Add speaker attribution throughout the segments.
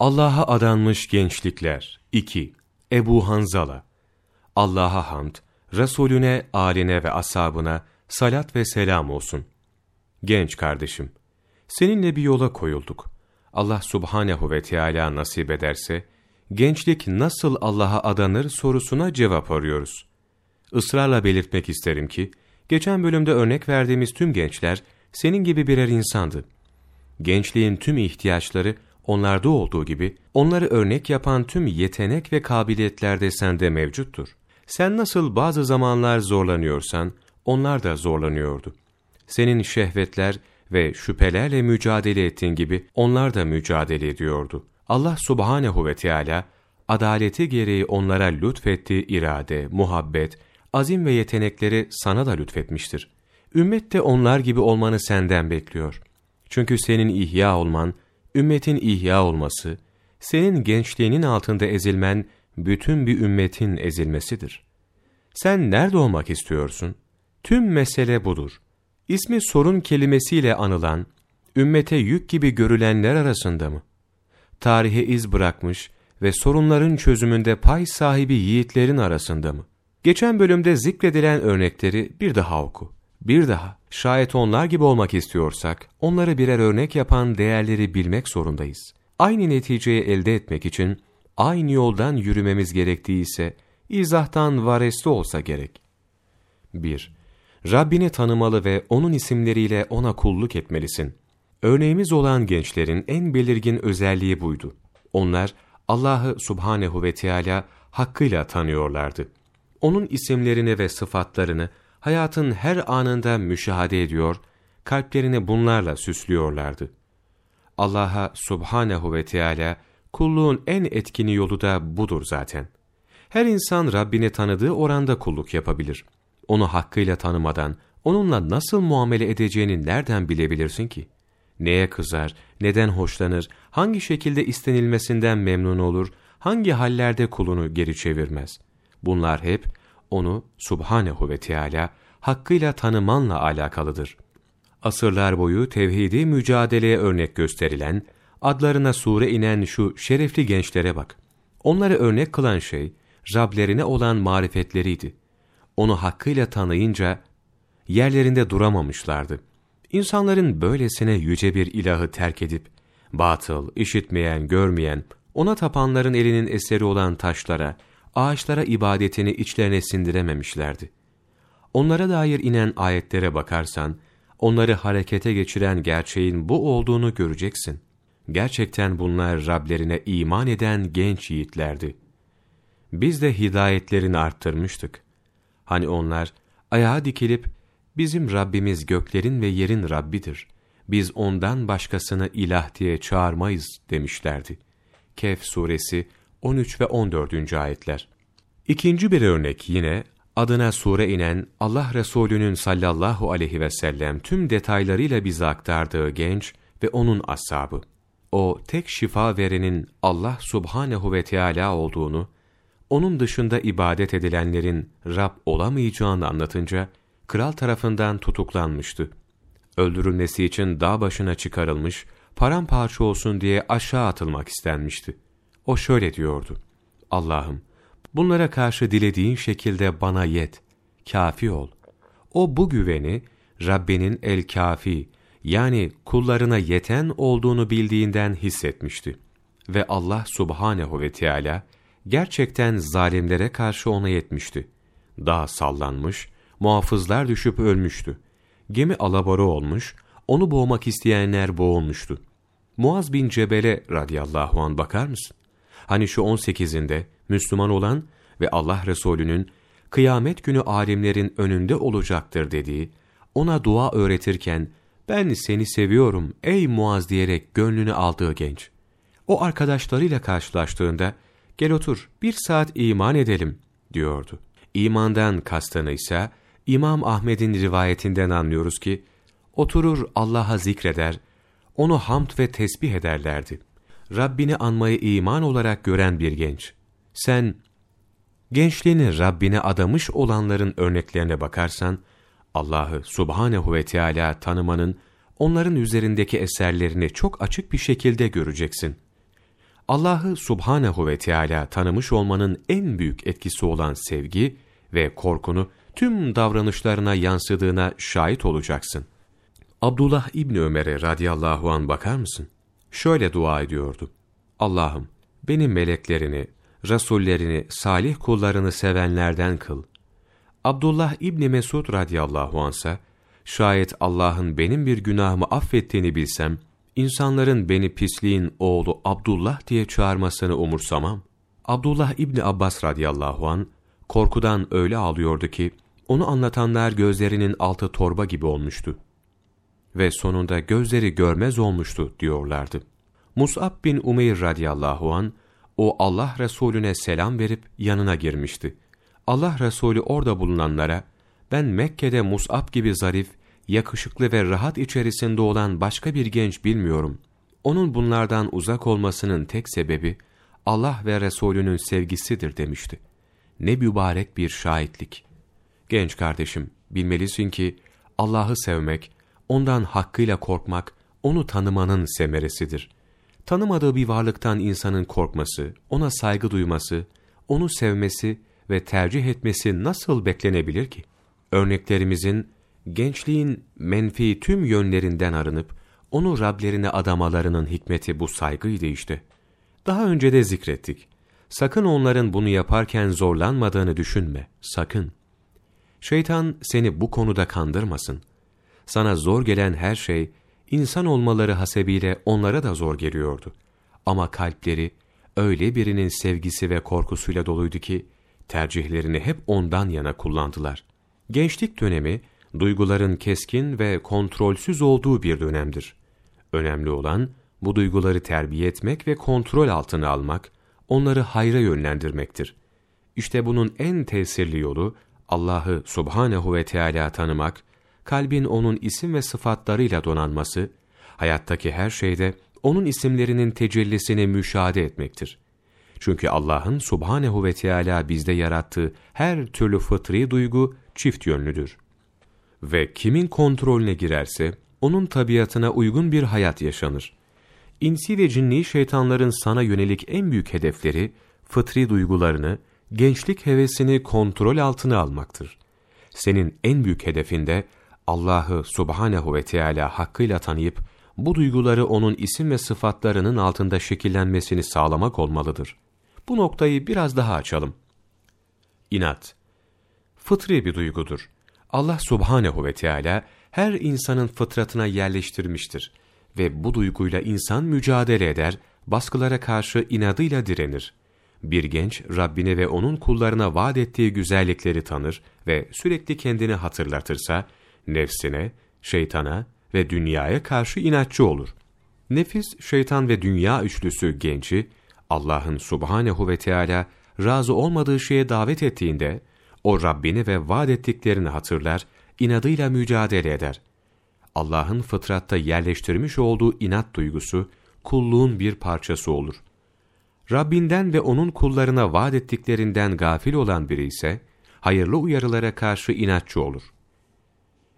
Speaker 1: Allah'a adanmış gençlikler 2. Ebu Hanzala Allah'a hamd, Resulüne, aline ve ashabına salat ve selam olsun. Genç kardeşim, seninle bir yola koyulduk. Allah subhanehu ve Teala nasip ederse, gençlik nasıl Allah'a adanır sorusuna cevap arıyoruz. Israrla belirtmek isterim ki, geçen bölümde örnek verdiğimiz tüm gençler, senin gibi birer insandı. Gençliğin tüm ihtiyaçları onlarda olduğu gibi, onları örnek yapan tüm yetenek ve kabiliyetler de sende mevcuttur. Sen nasıl bazı zamanlar zorlanıyorsan, onlar da zorlanıyordu. Senin şehvetler ve şüphelerle mücadele ettiğin gibi onlar da mücadele ediyordu. Allah subhanehu ve Teala adaleti gereği onlara lütfettiği irade, muhabbet, azim ve yetenekleri sana da lütfetmiştir. Ümmet de onlar gibi olmanı senden bekliyor. Çünkü senin ihya olman, ümmetin ihya olması, senin gençliğinin altında ezilmen, bütün bir ümmetin ezilmesidir. Sen nerede olmak istiyorsun? Tüm mesele budur. İsmi sorun kelimesiyle anılan, ümmete yük gibi görülenler arasında mı? Tarihe iz bırakmış ve sorunların çözümünde pay sahibi yiğitlerin arasında mı? Geçen bölümde zikredilen örnekleri bir daha oku. Bir daha, şayet onlar gibi olmak istiyorsak, onları birer örnek yapan değerleri bilmek zorundayız. Aynı neticeyi elde etmek için, aynı yoldan yürümemiz gerektiği ise, izahtan vareste olsa gerek. 1. Rabbini tanımalı ve O'nun isimleriyle O'na kulluk etmelisin. Örneğimiz olan gençlerin en belirgin özelliği buydu. Onlar, Allah'ı subhanehu ve Teala hakkıyla tanıyorlardı. Onun isimlerini ve sıfatlarını hayatın her anında müşahede ediyor, kalplerini bunlarla süslüyorlardı. Allah'a subhanehu ve Teala kulluğun en etkini yolu da budur zaten. Her insan Rabbini tanıdığı oranda kulluk yapabilir. Onu hakkıyla tanımadan, onunla nasıl muamele edeceğini nereden bilebilirsin ki? Neye kızar, neden hoşlanır, hangi şekilde istenilmesinden memnun olur, hangi hallerde kulunu geri çevirmez? Bunlar hep onu subhanehu ve Teala hakkıyla tanımanla alakalıdır. Asırlar boyu tevhidi mücadeleye örnek gösterilen, adlarına sure inen şu şerefli gençlere bak. Onları örnek kılan şey, Rablerine olan marifetleriydi. Onu hakkıyla tanıyınca, yerlerinde duramamışlardı. İnsanların böylesine yüce bir ilahı terk edip, batıl, işitmeyen, görmeyen, ona tapanların elinin eseri olan taşlara, ağaçlara ibadetini içlerine sindirememişlerdi. Onlara dair inen ayetlere bakarsan, onları harekete geçiren gerçeğin bu olduğunu göreceksin. Gerçekten bunlar Rablerine iman eden genç yiğitlerdi. Biz de hidayetlerini arttırmıştık. Hani onlar ayağa dikilip bizim Rabbimiz göklerin ve yerin Rabbidir. Biz ondan başkasını ilah diye çağırmayız demişlerdi. Kehf suresi 13 ve 14. ayetler. İkinci bir örnek yine adına sure inen Allah Resulü'nün sallallahu aleyhi ve sellem tüm detaylarıyla bize aktardığı genç ve onun ashabı. O tek şifa verenin Allah subhanehu ve Teala olduğunu, onun dışında ibadet edilenlerin Rab olamayacağını anlatınca, kral tarafından tutuklanmıştı. Öldürülmesi için dağ başına çıkarılmış, paramparça olsun diye aşağı atılmak istenmişti. O şöyle diyordu, Allah'ım, bunlara karşı dilediğin şekilde bana yet, kafi ol. O bu güveni, Rabbinin el-kafi, yani kullarına yeten olduğunu bildiğinden hissetmişti. Ve Allah subhanehu ve Teala gerçekten zalimlere karşı ona yetmişti. Dağ sallanmış, muhafızlar düşüp ölmüştü. Gemi alabora olmuş, onu boğmak isteyenler boğulmuştu. Muaz bin Cebel'e radıyallahu an bakar mısın? Hani şu 18'inde Müslüman olan ve Allah Resulü'nün kıyamet günü alimlerin önünde olacaktır dediği, ona dua öğretirken ben seni seviyorum ey Muaz diyerek gönlünü aldığı genç. O arkadaşlarıyla karşılaştığında gel otur bir saat iman edelim diyordu. İmandan kastanı ise İmam Ahmet'in rivayetinden anlıyoruz ki oturur Allah'a zikreder, onu hamd ve tesbih ederlerdi. Rabbini anmayı iman olarak gören bir genç. Sen gençliğini Rabbine adamış olanların örneklerine bakarsan, Allah'ı subhanehu ve Teala tanımanın onların üzerindeki eserlerini çok açık bir şekilde göreceksin. Allah'ı subhanehu ve Teala tanımış olmanın en büyük etkisi olan sevgi ve korkunu tüm davranışlarına yansıdığına şahit olacaksın. Abdullah İbni Ömer'e radıyallahu an bakar mısın? Şöyle dua ediyordu. Allah'ım beni meleklerini, rasullerini, salih kullarını sevenlerden kıl. Abdullah İbni Mesud radıyallahu ansa, şayet Allah'ın benim bir günahımı affettiğini bilsem, insanların beni pisliğin oğlu Abdullah diye çağırmasını umursamam. Abdullah İbni Abbas radıyallahu an korkudan öyle ağlıyordu ki, onu anlatanlar gözlerinin altı torba gibi olmuştu. Ve sonunda gözleri görmez olmuştu diyorlardı. Mus'ab bin Umeyr radıyallahu an o Allah Resulüne selam verip yanına girmişti. Allah Resulü orada bulunanlara, ben Mekke'de Mus'ab gibi zarif, yakışıklı ve rahat içerisinde olan başka bir genç bilmiyorum. Onun bunlardan uzak olmasının tek sebebi, Allah ve Resulünün sevgisidir demişti. Ne mübarek bir şahitlik. Genç kardeşim, bilmelisin ki, Allah'ı sevmek, ondan hakkıyla korkmak, onu tanımanın semeresidir. Tanımadığı bir varlıktan insanın korkması, ona saygı duyması, onu sevmesi ve tercih etmesi nasıl beklenebilir ki? Örneklerimizin, gençliğin menfi tüm yönlerinden arınıp, onu Rablerine adamalarının hikmeti bu saygıydı işte. Daha önce de zikrettik. Sakın onların bunu yaparken zorlanmadığını düşünme, sakın. Şeytan seni bu konuda kandırmasın. Sana zor gelen her şey, insan olmaları hasebiyle onlara da zor geliyordu. Ama kalpleri öyle birinin sevgisi ve korkusuyla doluydu ki tercihlerini hep ondan yana kullandılar. Gençlik dönemi duyguların keskin ve kontrolsüz olduğu bir dönemdir. Önemli olan bu duyguları terbiye etmek ve kontrol altına almak, onları hayra yönlendirmektir. İşte bunun en tesirli yolu Allah'ı Subhanehu ve Teala tanımak kalbin onun isim ve sıfatlarıyla donanması, hayattaki her şeyde onun isimlerinin tecellisini müşahede etmektir. Çünkü Allah'ın subhanehu ve Teala bizde yarattığı her türlü fıtri duygu çift yönlüdür. Ve kimin kontrolüne girerse, onun tabiatına uygun bir hayat yaşanır. İnsi ve cinni şeytanların sana yönelik en büyük hedefleri, fıtri duygularını, gençlik hevesini kontrol altına almaktır. Senin en büyük hedefinde Allah'ı subhanehu ve Teala hakkıyla tanıyıp, bu duyguları onun isim ve sıfatlarının altında şekillenmesini sağlamak olmalıdır. Bu noktayı biraz daha açalım. İnat Fıtri bir duygudur. Allah subhanehu ve Teala her insanın fıtratına yerleştirmiştir ve bu duyguyla insan mücadele eder, baskılara karşı inadıyla direnir. Bir genç Rabbine ve onun kullarına vaat ettiği güzellikleri tanır ve sürekli kendini hatırlatırsa, nefsine, şeytana ve dünyaya karşı inatçı olur. Nefis, şeytan ve dünya üçlüsü genci, Allah'ın subhanehu ve Teala razı olmadığı şeye davet ettiğinde, o Rabbini ve vaat ettiklerini hatırlar, inadıyla mücadele eder. Allah'ın fıtratta yerleştirmiş olduğu inat duygusu, kulluğun bir parçası olur. Rabbinden ve onun kullarına vaat ettiklerinden gafil olan biri ise, hayırlı uyarılara karşı inatçı olur.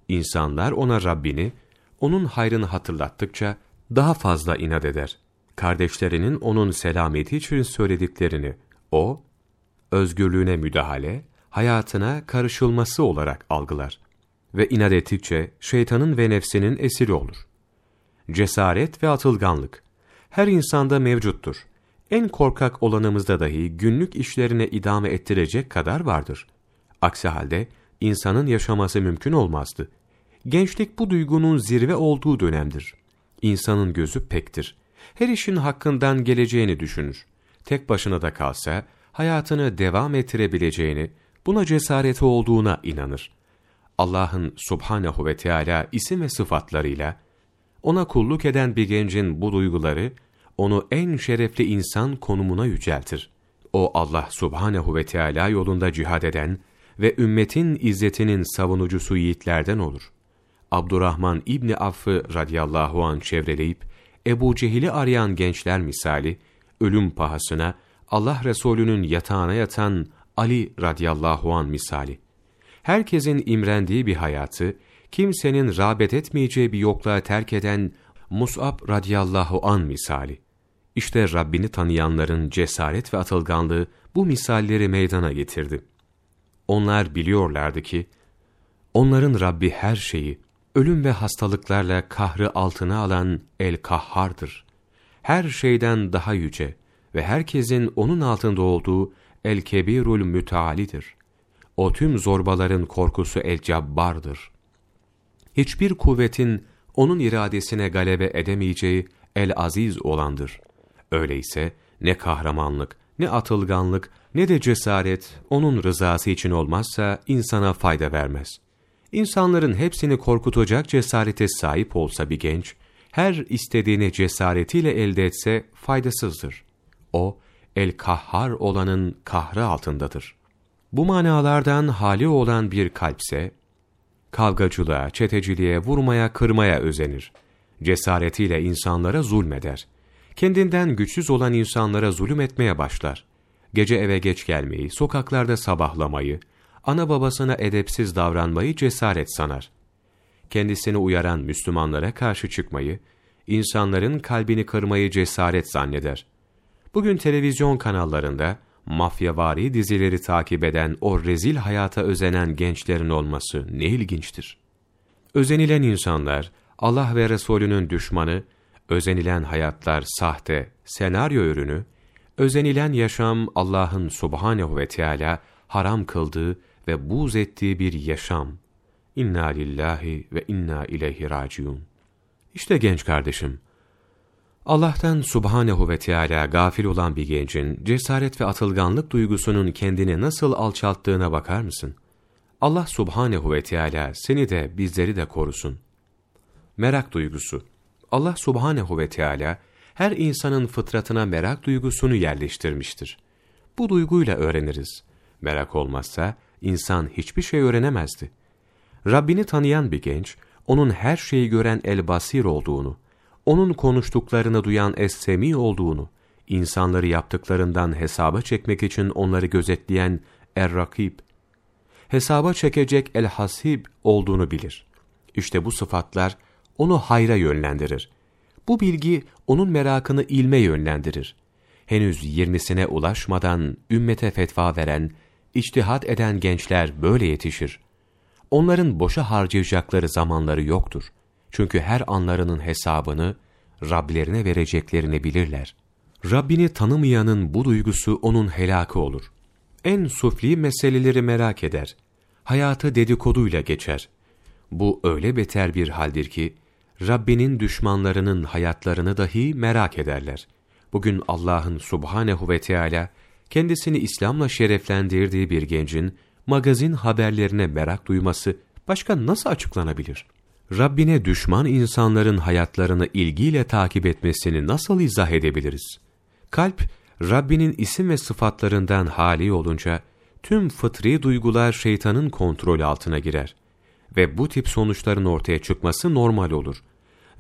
Speaker 1: İnsanlar ona Rabbini, onun hayrını hatırlattıkça daha fazla inat eder. Kardeşlerinin onun selameti için söylediklerini o, özgürlüğüne müdahale, hayatına karışılması olarak algılar. Ve inat ettikçe şeytanın ve nefsinin esiri olur. Cesaret ve atılganlık her insanda mevcuttur. En korkak olanımızda dahi günlük işlerine idame ettirecek kadar vardır. Aksi halde insanın yaşaması mümkün olmazdı. Gençlik bu duygunun zirve olduğu dönemdir. İnsanın gözü pektir. Her işin hakkından geleceğini düşünür. Tek başına da kalsa, hayatını devam ettirebileceğini, buna cesareti olduğuna inanır. Allah'ın subhanehu ve Teala isim ve sıfatlarıyla, ona kulluk eden bir gencin bu duyguları, onu en şerefli insan konumuna yüceltir. O Allah subhanehu ve Teala yolunda cihad eden ve ümmetin izzetinin savunucusu yiğitlerden olur. Abdurrahman İbni Aff'ı radıyallahu an çevreleyip, Ebu Cehil'i arayan gençler misali, ölüm pahasına Allah Resulü'nün yatağına yatan Ali radıyallahu an misali. Herkesin imrendiği bir hayatı, kimsenin rağbet etmeyeceği bir yokluğa terk eden Mus'ab radıyallahu an misali. İşte Rabbini tanıyanların cesaret ve atılganlığı bu misalleri meydana getirdi. Onlar biliyorlardı ki, onların Rabbi her şeyi, ölüm ve hastalıklarla kahrı altına alan El-Kahhar'dır. Her şeyden daha yüce ve herkesin onun altında olduğu El-Kebirul Mütealidir. O tüm zorbaların korkusu El-Cabbar'dır. Hiçbir kuvvetin onun iradesine galebe edemeyeceği El-Aziz olandır. Öyleyse ne kahramanlık, ne atılganlık, ne de cesaret onun rızası için olmazsa insana fayda vermez. İnsanların hepsini korkutacak cesarete sahip olsa bir genç, her istediğini cesaretiyle elde etse faydasızdır. O, el-kahhar olanın kahrı altındadır. Bu manalardan hali olan bir kalpse, kavgacılığa, çeteciliğe, vurmaya, kırmaya özenir. Cesaretiyle insanlara zulmeder. Kendinden güçsüz olan insanlara zulüm etmeye başlar. Gece eve geç gelmeyi, sokaklarda sabahlamayı, ana babasına edepsiz davranmayı cesaret sanar. Kendisini uyaran Müslümanlara karşı çıkmayı, insanların kalbini kırmayı cesaret zanneder. Bugün televizyon kanallarında mafyavari dizileri takip eden o rezil hayata özenen gençlerin olması ne ilginçtir. Özenilen insanlar, Allah ve Resulünün düşmanı, özenilen hayatlar sahte, senaryo ürünü, özenilen yaşam Allah'ın subhanehu ve Teala haram kıldığı ve buz ettiği bir yaşam. İnna lillahi ve inna ileyhi raciun. İşte genç kardeşim, Allah'tan subhanehu ve Teala gafil olan bir gencin cesaret ve atılganlık duygusunun kendini nasıl alçalttığına bakar mısın? Allah subhanehu ve Teala seni de bizleri de korusun. Merak duygusu Allah subhanehu ve Teala her insanın fıtratına merak duygusunu yerleştirmiştir. Bu duyguyla öğreniriz. Merak olmazsa insan hiçbir şey öğrenemezdi. Rabbini tanıyan bir genç, onun her şeyi gören el-basir olduğunu, onun konuştuklarını duyan es-semi olduğunu, insanları yaptıklarından hesaba çekmek için onları gözetleyen er-rakib, hesaba çekecek el-hasib olduğunu bilir. İşte bu sıfatlar onu hayra yönlendirir. Bu bilgi onun merakını ilme yönlendirir. Henüz yirmisine ulaşmadan ümmete fetva veren, içtihat eden gençler böyle yetişir. Onların boşa harcayacakları zamanları yoktur. Çünkü her anlarının hesabını Rablerine vereceklerini bilirler. Rabbini tanımayanın bu duygusu onun helakı olur. En sufli meseleleri merak eder. Hayatı dedikoduyla geçer. Bu öyle beter bir haldir ki, Rabbinin düşmanlarının hayatlarını dahi merak ederler. Bugün Allah'ın subhanehu ve Teala kendisini İslam'la şereflendirdiği bir gencin magazin haberlerine merak duyması başka nasıl açıklanabilir? Rabbine düşman insanların hayatlarını ilgiyle takip etmesini nasıl izah edebiliriz? Kalp, Rabbinin isim ve sıfatlarından hali olunca, tüm fıtri duygular şeytanın kontrolü altına girer. Ve bu tip sonuçların ortaya çıkması normal olur.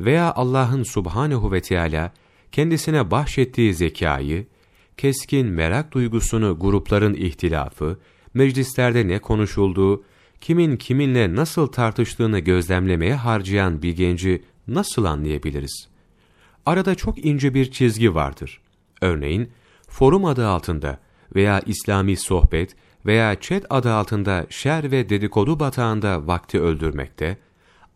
Speaker 1: Veya Allah'ın subhanehu ve Teala kendisine bahşettiği zekayı, keskin merak duygusunu grupların ihtilafı, meclislerde ne konuşulduğu, kimin kiminle nasıl tartıştığını gözlemlemeye harcayan bir genci nasıl anlayabiliriz? Arada çok ince bir çizgi vardır. Örneğin, forum adı altında veya İslami sohbet veya chat adı altında şer ve dedikodu batağında vakti öldürmekte,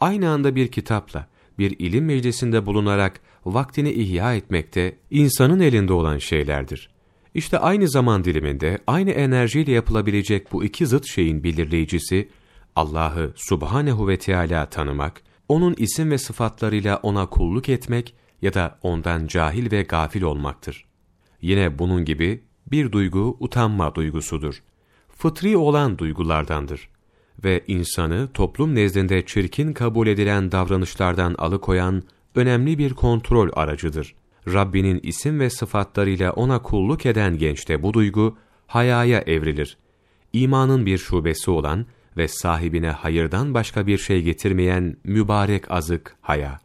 Speaker 1: aynı anda bir kitapla, bir ilim meclisinde bulunarak vaktini ihya etmekte insanın elinde olan şeylerdir. İşte aynı zaman diliminde aynı enerjiyle yapılabilecek bu iki zıt şeyin belirleyicisi Allah'ı Subhanehu ve Teala tanımak, onun isim ve sıfatlarıyla ona kulluk etmek ya da ondan cahil ve gafil olmaktır. Yine bunun gibi bir duygu utanma duygusudur. Fıtri olan duygulardandır ve insanı toplum nezdinde çirkin kabul edilen davranışlardan alıkoyan önemli bir kontrol aracıdır. Rabbinin isim ve sıfatlarıyla ona kulluk eden gençte bu duygu hayaya evrilir. İmanın bir şubesi olan ve sahibine hayırdan başka bir şey getirmeyen mübarek azık haya.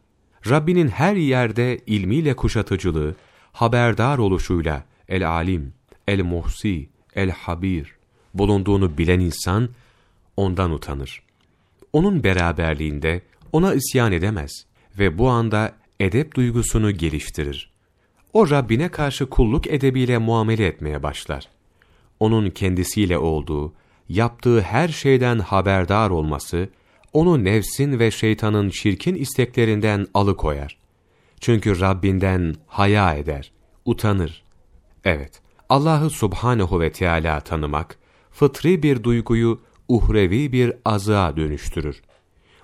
Speaker 1: Rabbinin her yerde ilmiyle kuşatıcılığı, haberdar oluşuyla el-alim, el-muhsi, el-habir bulunduğunu bilen insan ondan utanır. Onun beraberliğinde ona isyan edemez ve bu anda edep duygusunu geliştirir. o Rabbine karşı kulluk edebiyle muamele etmeye başlar. Onun kendisiyle olduğu, yaptığı her şeyden haberdar olması, onu nefsin ve şeytanın çirkin isteklerinden alıkoyar. Çünkü Rabbinden haya eder, utanır. Evet, Allah'ı subhanehu ve Teala tanımak, fıtri bir duyguyu uhrevi bir azığa dönüştürür.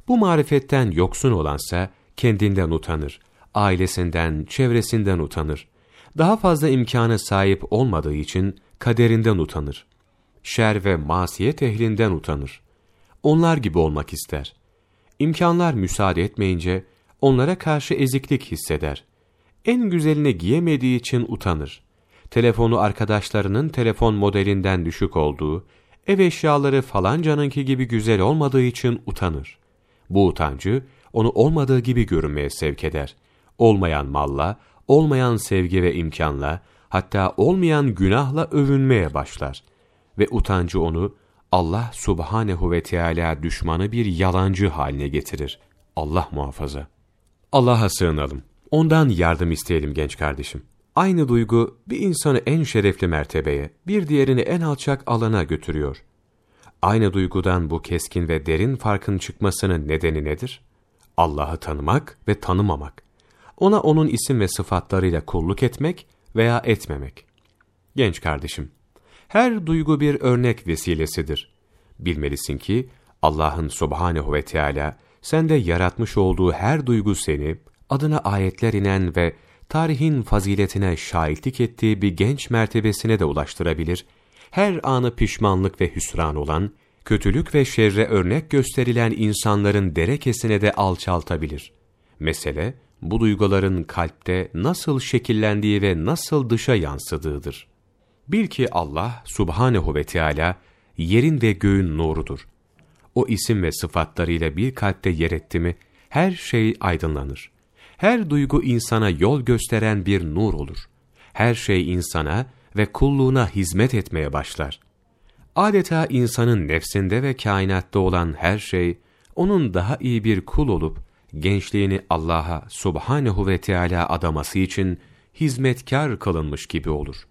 Speaker 1: Bu marifetten yoksun olansa kendinden utanır, ailesinden, çevresinden utanır. Daha fazla imkanı sahip olmadığı için kaderinden utanır. Şer ve masiyet ehlinden utanır. Onlar gibi olmak ister. İmkanlar müsaade etmeyince onlara karşı eziklik hisseder. En güzelini giyemediği için utanır. Telefonu arkadaşlarının telefon modelinden düşük olduğu, ev eşyaları falancanınki gibi güzel olmadığı için utanır. Bu utancı onu olmadığı gibi görünmeye sevk eder. Olmayan malla, olmayan sevgi ve imkanla, hatta olmayan günahla övünmeye başlar. Ve utancı onu Allah subhanehu ve Teala düşmanı bir yalancı haline getirir. Allah muhafaza. Allah'a sığınalım. Ondan yardım isteyelim genç kardeşim. Aynı duygu bir insanı en şerefli mertebeye, bir diğerini en alçak alana götürüyor. Aynı duygudan bu keskin ve derin farkın çıkmasının nedeni nedir? Allah'ı tanımak ve tanımamak. Ona onun isim ve sıfatlarıyla kulluk etmek veya etmemek. Genç kardeşim, her duygu bir örnek vesilesidir. Bilmelisin ki Allah'ın subhanehu ve Teala sende yaratmış olduğu her duygu seni adına ayetler inen ve tarihin faziletine şahitlik ettiği bir genç mertebesine de ulaştırabilir, her anı pişmanlık ve hüsran olan, kötülük ve şerre örnek gösterilen insanların derekesine de alçaltabilir. Mesele, bu duyguların kalpte nasıl şekillendiği ve nasıl dışa yansıdığıdır. Bil ki Allah subhanehu ve Teala yerin ve göğün nurudur. O isim ve sıfatlarıyla bir kalpte yer etti mi, her şey aydınlanır. Her duygu insana yol gösteren bir nur olur. Her şey insana ve kulluğuna hizmet etmeye başlar. Adeta insanın nefsinde ve kainatta olan her şey, onun daha iyi bir kul olup, gençliğini Allah'a subhanehu ve Teala adaması için hizmetkar kılınmış gibi olur.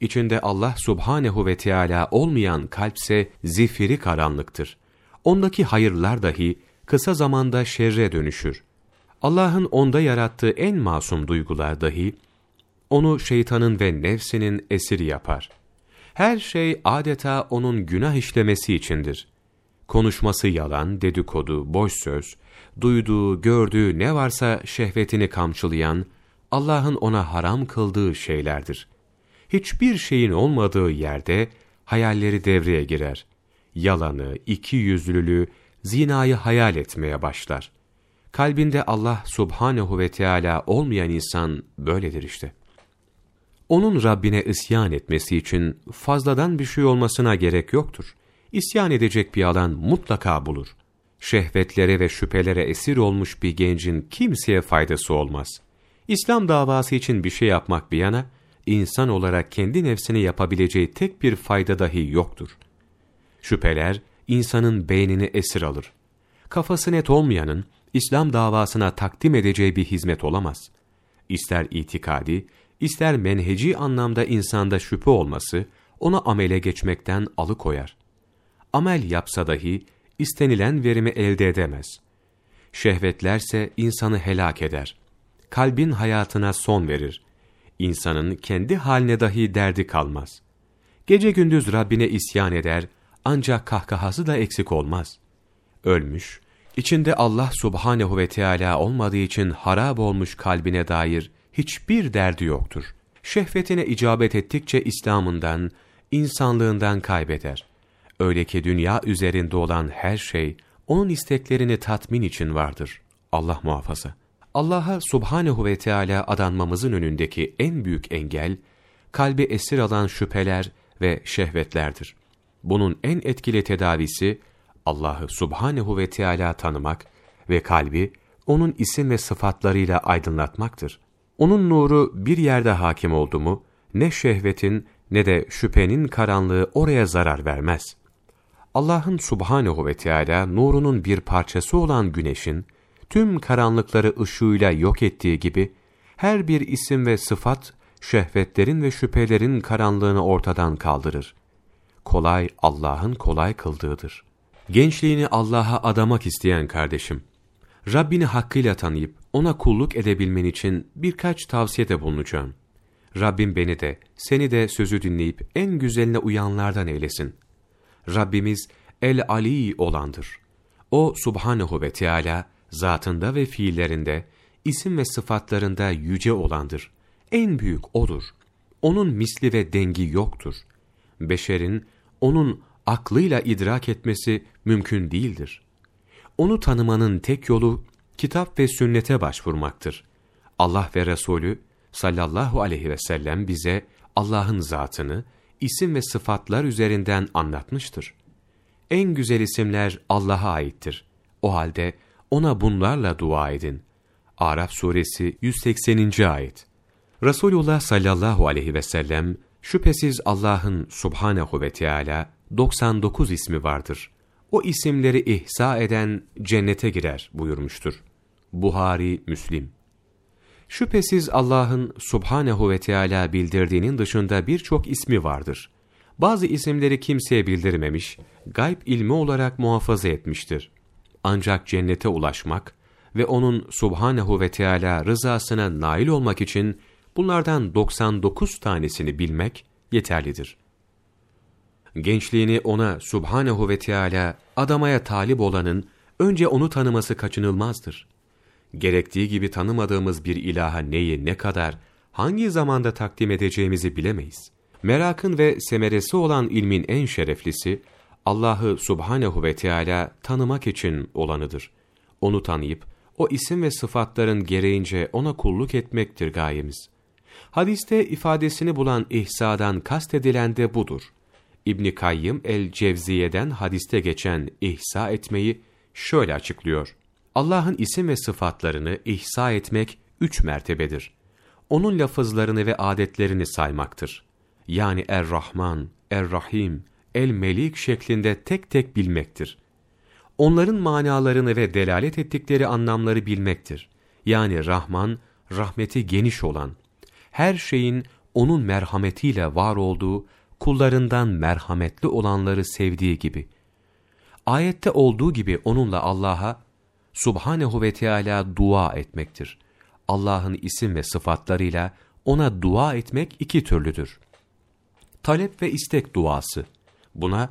Speaker 1: İçinde Allah subhanehu ve Teala olmayan kalpse zifiri karanlıktır. Ondaki hayırlar dahi kısa zamanda şerre dönüşür. Allah'ın onda yarattığı en masum duygular dahi, onu şeytanın ve nefsinin esiri yapar. Her şey adeta onun günah işlemesi içindir. Konuşması yalan, dedikodu, boş söz, duyduğu, gördüğü ne varsa şehvetini kamçılayan, Allah'ın ona haram kıldığı şeylerdir. Hiçbir şeyin olmadığı yerde hayalleri devreye girer. Yalanı, iki yüzlülüğü, zinayı hayal etmeye başlar. Kalbinde Allah subhanehu ve Teala olmayan insan böyledir işte. Onun Rabbine isyan etmesi için fazladan bir şey olmasına gerek yoktur. İsyan edecek bir alan mutlaka bulur. Şehvetlere ve şüphelere esir olmuş bir gencin kimseye faydası olmaz. İslam davası için bir şey yapmak bir yana, insan olarak kendi nefsine yapabileceği tek bir fayda dahi yoktur. Şüpheler, insanın beynini esir alır. Kafası net olmayanın, İslam davasına takdim edeceği bir hizmet olamaz. İster itikadi, ister menheci anlamda insanda şüphe olması, onu amele geçmekten alıkoyar. Amel yapsa dahi, istenilen verimi elde edemez. Şehvetlerse insanı helak eder. Kalbin hayatına son verir. İnsanın kendi haline dahi derdi kalmaz. Gece gündüz Rabbine isyan eder, ancak kahkahası da eksik olmaz. Ölmüş, içinde Allah subhanehu ve Teala olmadığı için harap olmuş kalbine dair hiçbir derdi yoktur. Şehvetine icabet ettikçe İslam'ından, insanlığından kaybeder. Öyle ki dünya üzerinde olan her şey, onun isteklerini tatmin için vardır. Allah muhafaza. Allah'a subhanehu ve Teala adanmamızın önündeki en büyük engel, kalbi esir alan şüpheler ve şehvetlerdir. Bunun en etkili tedavisi, Allah'ı subhanehu ve Teala tanımak ve kalbi, onun isim ve sıfatlarıyla aydınlatmaktır. Onun nuru bir yerde hakim oldu mu, ne şehvetin ne de şüphenin karanlığı oraya zarar vermez. Allah'ın subhanehu ve Teala nurunun bir parçası olan güneşin, tüm karanlıkları ışığıyla yok ettiği gibi, Her bir isim ve sıfat, şehvetlerin ve şüphelerin karanlığını ortadan kaldırır. Kolay Allah'ın kolay kıldığıdır. Gençliğini Allah'a adamak isteyen kardeşim, Rabbini hakkıyla tanıyıp ona kulluk edebilmen için birkaç tavsiyede bulunacağım. Rabbim beni de, seni de sözü dinleyip en güzeline uyanlardan eylesin. Rabbimiz El-Ali olandır. O Subhanehu ve Teala zatında ve fiillerinde, isim ve sıfatlarında yüce olandır. En büyük O'dur. Onun misli ve dengi yoktur. Beşerin onun aklıyla idrak etmesi mümkün değildir. Onu tanımanın tek yolu kitap ve sünnete başvurmaktır. Allah ve Resulü sallallahu aleyhi ve sellem bize Allah'ın zatını isim ve sıfatlar üzerinden anlatmıştır. En güzel isimler Allah'a aittir. O halde ona bunlarla dua edin. Araf suresi 180. ayet. Resulullah sallallahu aleyhi ve sellem şüphesiz Allah'ın subhanehu ve Teala 99 ismi vardır. O isimleri ihsa eden cennete girer buyurmuştur. Buhari, Müslim. Şüphesiz Allah'ın subhanehu ve Teala bildirdiğinin dışında birçok ismi vardır. Bazı isimleri kimseye bildirmemiş, gayb ilmi olarak muhafaza etmiştir. Ancak cennete ulaşmak ve onun subhanehu ve Teala rızasına nail olmak için bunlardan 99 tanesini bilmek yeterlidir. Gençliğini ona subhanehu ve Teala adamaya talip olanın önce onu tanıması kaçınılmazdır. Gerektiği gibi tanımadığımız bir ilaha neyi, ne kadar, hangi zamanda takdim edeceğimizi bilemeyiz. Merakın ve semeresi olan ilmin en şereflisi, Allah'ı subhanehu ve Teala tanımak için olanıdır. Onu tanıyıp, o isim ve sıfatların gereğince ona kulluk etmektir gayemiz. Hadiste ifadesini bulan ihsadan kastedilen de budur. İbni Kayyım el-Cevziye'den hadiste geçen ihsa etmeyi şöyle açıklıyor. Allah'ın isim ve sıfatlarını ihsa etmek üç mertebedir. Onun lafızlarını ve adetlerini saymaktır. Yani Er-Rahman, Er-Rahim, El-Melik şeklinde tek tek bilmektir. Onların manalarını ve delalet ettikleri anlamları bilmektir. Yani Rahman, rahmeti geniş olan, her şeyin onun merhametiyle var olduğu, kullarından merhametli olanları sevdiği gibi. Ayette olduğu gibi onunla Allah'a Subhanehu ve Teala dua etmektir. Allah'ın isim ve sıfatlarıyla ona dua etmek iki türlüdür. Talep ve istek duası. Buna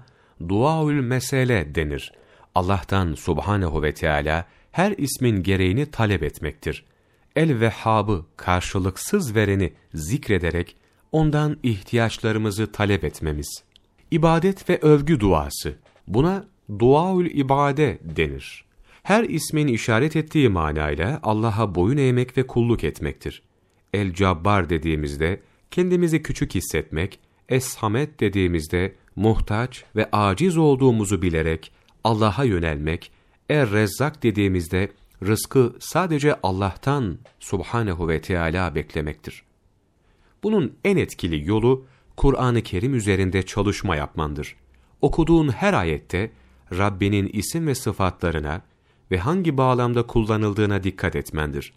Speaker 1: duaül mesele denir. Allah'tan Subhanehu ve Teala her ismin gereğini talep etmektir. El-Vehhab'ı karşılıksız vereni zikrederek ondan ihtiyaçlarımızı talep etmemiz. İbadet ve övgü duası. Buna duaül ibade denir. Her ismin işaret ettiği manayla Allah'a boyun eğmek ve kulluk etmektir. El-Cabbar dediğimizde kendimizi küçük hissetmek, Es-Hamet dediğimizde muhtaç ve aciz olduğumuzu bilerek Allah'a yönelmek, Er-Rezzak dediğimizde rızkı sadece Allah'tan Subhanehu ve Teala beklemektir. Bunun en etkili yolu Kur'an-ı Kerim üzerinde çalışma yapmandır. Okuduğun her ayette Rabbinin isim ve sıfatlarına ve hangi bağlamda kullanıldığına dikkat etmendir.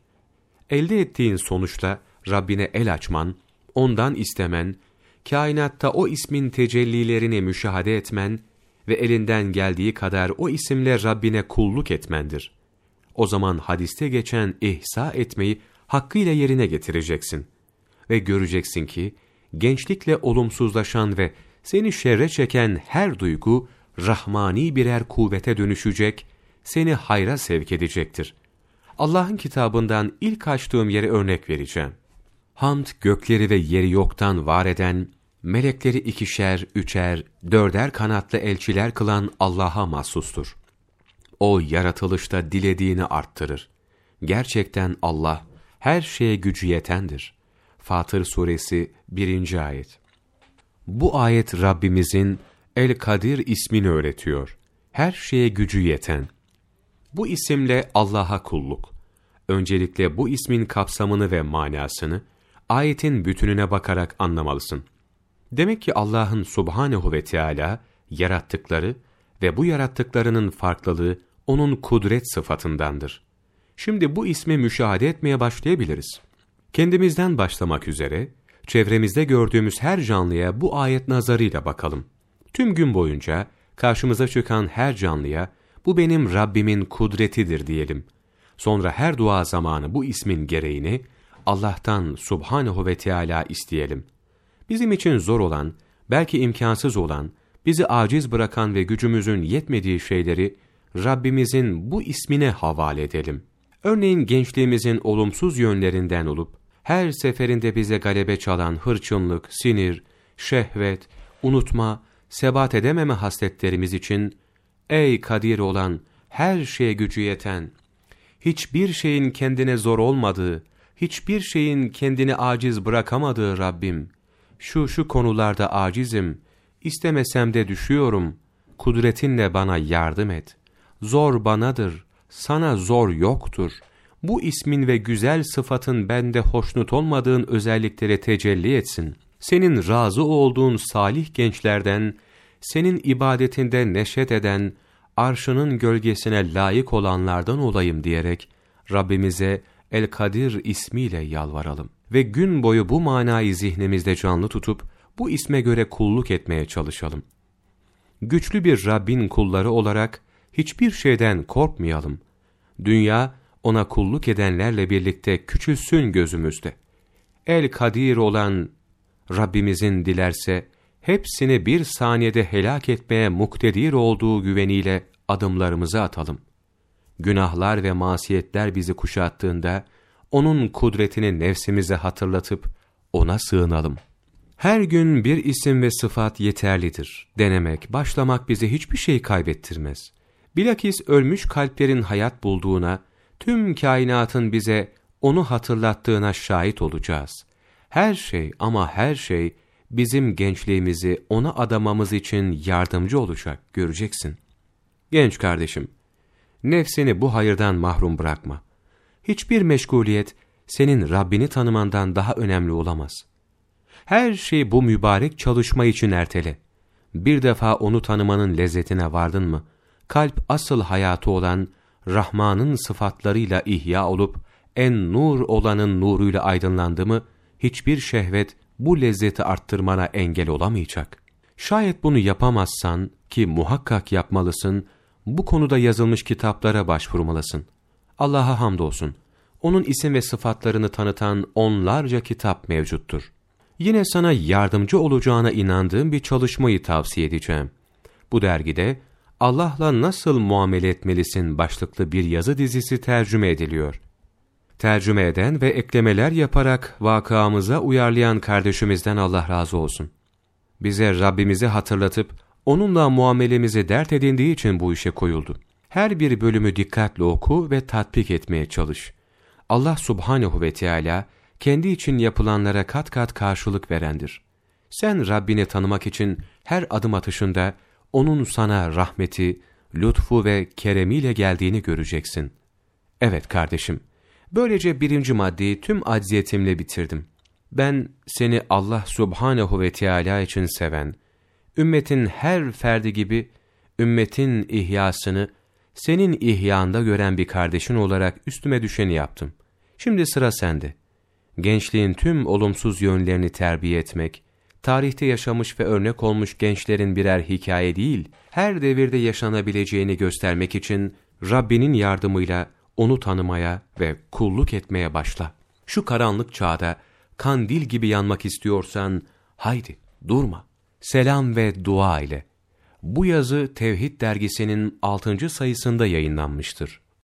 Speaker 1: Elde ettiğin sonuçta Rabbine el açman, ondan istemen, kainatta o ismin tecellilerini müşahede etmen ve elinden geldiği kadar o isimle Rabbine kulluk etmendir. O zaman hadiste geçen ihsa etmeyi hakkıyla yerine getireceksin. Ve göreceksin ki, gençlikle olumsuzlaşan ve seni şerre çeken her duygu, rahmani birer kuvvete dönüşecek, seni hayra sevk edecektir. Allah'ın kitabından ilk açtığım yere örnek vereceğim. Hamd gökleri ve yeri yoktan var eden, melekleri ikişer, üçer, dörder kanatlı elçiler kılan Allah'a mahsustur. O yaratılışta dilediğini arttırır. Gerçekten Allah her şeye gücü yetendir. Fatır suresi 1. ayet. Bu ayet Rabbimizin El-Kadir ismini öğretiyor. Her şeye gücü yeten. Bu isimle Allah'a kulluk. Öncelikle bu ismin kapsamını ve manasını ayetin bütününe bakarak anlamalısın. Demek ki Allah'ın subhanehu ve Teala yarattıkları ve bu yarattıklarının farklılığı onun kudret sıfatındandır. Şimdi bu ismi müşahede etmeye başlayabiliriz. Kendimizden başlamak üzere, çevremizde gördüğümüz her canlıya bu ayet nazarıyla bakalım. Tüm gün boyunca karşımıza çıkan her canlıya, bu benim Rabbimin kudretidir diyelim. Sonra her dua zamanı bu ismin gereğini Allah'tan Subhanehu ve Teala isteyelim. Bizim için zor olan, belki imkansız olan, bizi aciz bırakan ve gücümüzün yetmediği şeyleri Rabbimizin bu ismine havale edelim. Örneğin gençliğimizin olumsuz yönlerinden olup, her seferinde bize galebe çalan hırçınlık, sinir, şehvet, unutma, sebat edememe hasletlerimiz için, ey kadir olan, her şeye gücü yeten, hiçbir şeyin kendine zor olmadığı, hiçbir şeyin kendini aciz bırakamadığı Rabbim, şu şu konularda acizim, istemesem de düşüyorum, kudretinle bana yardım et. Zor banadır, sana zor yoktur. Bu ismin ve güzel sıfatın bende hoşnut olmadığın özelliklere tecelli etsin. Senin razı olduğun salih gençlerden, senin ibadetinde neşet eden, arşının gölgesine layık olanlardan olayım diyerek, Rabbimize El-Kadir ismiyle yalvaralım. Ve gün boyu bu manayı zihnimizde canlı tutup, bu isme göre kulluk etmeye çalışalım. Güçlü bir Rabbin kulları olarak, hiçbir şeyden korkmayalım. Dünya, ona kulluk edenlerle birlikte küçülsün gözümüzde. El-Kadir olan Rabbimizin dilerse, hepsini bir saniyede helak etmeye muktedir olduğu güveniyle adımlarımızı atalım. Günahlar ve masiyetler bizi kuşattığında, onun kudretini nefsimize hatırlatıp, ona sığınalım. Her gün bir isim ve sıfat yeterlidir. Denemek, başlamak bize hiçbir şey kaybettirmez. Bilakis ölmüş kalplerin hayat bulduğuna, tüm kainatın bize onu hatırlattığına şahit olacağız. Her şey ama her şey bizim gençliğimizi ona adamamız için yardımcı olacak, göreceksin. Genç kardeşim, nefsini bu hayırdan mahrum bırakma. Hiçbir meşguliyet senin Rabbini tanımandan daha önemli olamaz. Her şey bu mübarek çalışma için ertele. Bir defa onu tanımanın lezzetine vardın mı, kalp asıl hayatı olan Rahman'ın sıfatlarıyla ihya olup, en nur olanın nuruyla aydınlandı mı, hiçbir şehvet bu lezzeti arttırmana engel olamayacak. Şayet bunu yapamazsan, ki muhakkak yapmalısın, bu konuda yazılmış kitaplara başvurmalısın. Allah'a hamdolsun. Onun isim ve sıfatlarını tanıtan onlarca kitap mevcuttur. Yine sana yardımcı olacağına inandığım bir çalışmayı tavsiye edeceğim. Bu dergide Allah'la nasıl muamele etmelisin başlıklı bir yazı dizisi tercüme ediliyor. Tercüme eden ve eklemeler yaparak vakamıza uyarlayan kardeşimizden Allah razı olsun. Bize Rabbimizi hatırlatıp onunla muamelemizi dert edindiği için bu işe koyuldu. Her bir bölümü dikkatle oku ve tatbik etmeye çalış. Allah subhanehu ve Teala kendi için yapılanlara kat kat karşılık verendir. Sen Rabbini tanımak için her adım atışında onun sana rahmeti, lütfu ve keremiyle geldiğini göreceksin. Evet kardeşim, böylece birinci maddeyi tüm acziyetimle bitirdim. Ben seni Allah subhanehu ve Teala için seven, ümmetin her ferdi gibi ümmetin ihyasını senin ihyanda gören bir kardeşin olarak üstüme düşeni yaptım. Şimdi sıra sende. Gençliğin tüm olumsuz yönlerini terbiye etmek, tarihte yaşamış ve örnek olmuş gençlerin birer hikaye değil, her devirde yaşanabileceğini göstermek için Rabbinin yardımıyla onu tanımaya ve kulluk etmeye başla. Şu karanlık çağda kandil gibi yanmak istiyorsan, haydi durma. Selam ve dua ile. Bu yazı Tevhid dergisinin 6. sayısında yayınlanmıştır.